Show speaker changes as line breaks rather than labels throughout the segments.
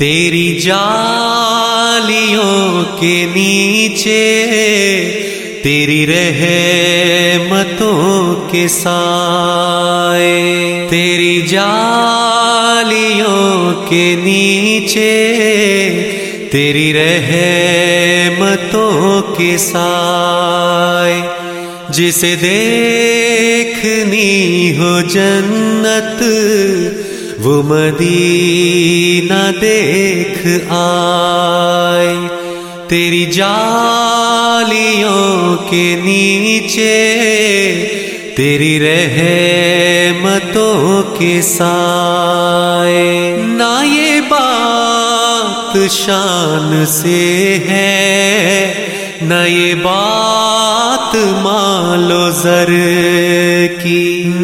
तेरी जालियों के नीचे, तेरी रहमतों के साए, तेरी जालियों के नीचे, तेरी रहमतों के साए, जिसे देखनी हो जन्नत वो मदीना देख आए, तेरी जालियों के नीचे, तेरी रहमतों के साए। ना ये बात शान से है, न ये बात मालो जर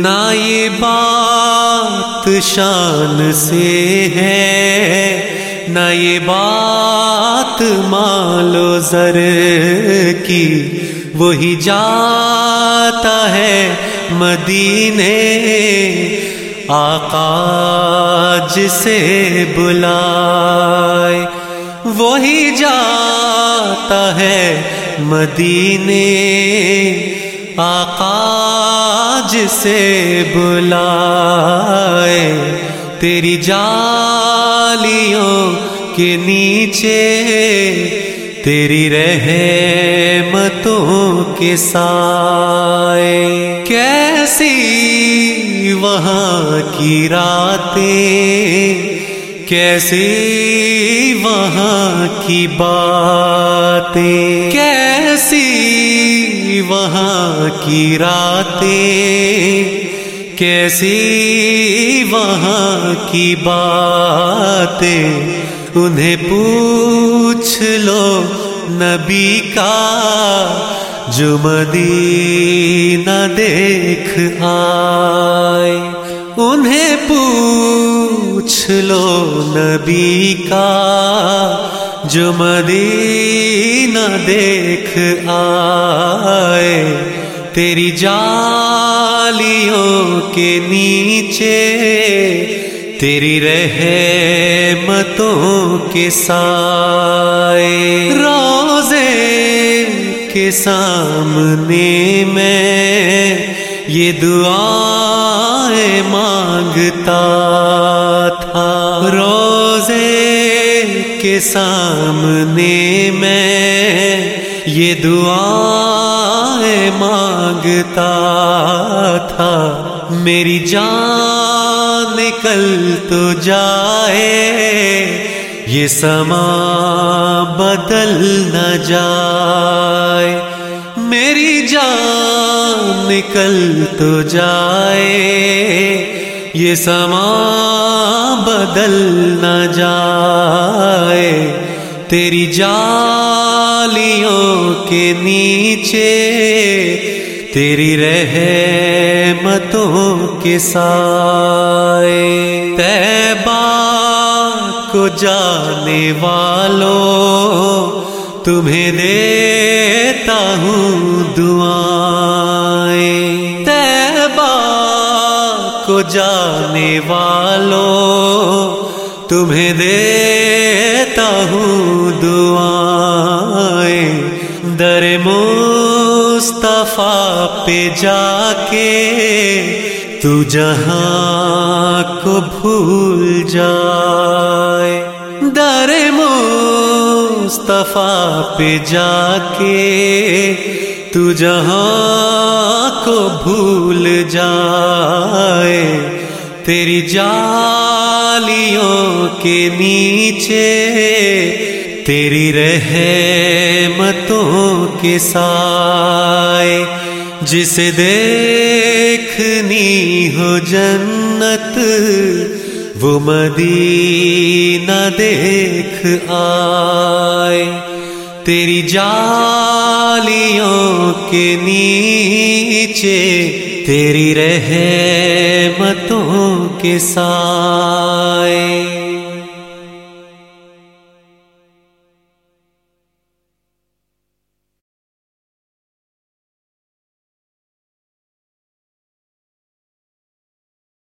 ना ये बात शान से है, ना ये बात मालो जर की, वही जाता है मदीने आका जिसे बुलाए, वही जाता है मदीने आका जिसे बुलाए तेरी जालियों के नीचे, तेरी रहमतों के साए। कैसी वहाँ की रातें, कैसी वहाँ की बातें, कैसी वहाँ की रातें, कैसी वहाँ की बातें, उन्हें पूछ लो नबी का, जो मदीना देख आए। उन्हें पूछ लो नबी का जो मदीना देख आए, तेरी जालियों के नीचे, तेरी रहमतों के साए। रोज़े के सामने मैं ये दुआएँ माँगता था। रोज़े के सामने मैं ये दुआएँ माँगता था। मेरी जान निकल तो जाए, ये समा बदल न जाए। मेरी जान निकल तो जाए ये समा बदल न जाए। तेरी जालियों के नीचे, तेरी रहमतों के साए। तैबा को जाने वालों, तुम्हें देता हूँ दुआएँ जाने वालों, तुम्हें देता हूँ दुआएँ। दर मुस्तफ़ा पे जाके तू जहाँ को भूल जाए। दर मुस्तफ़ा पे जाके तू जहाँ को भूल जाए, तेरी जालियों के नीचे, तेरी रहमतों के साए, जिसे देखनी हो जन्नत, वो मदीना देख आए। तेरी जालियों के नीचे तेरी रहमतों के साए।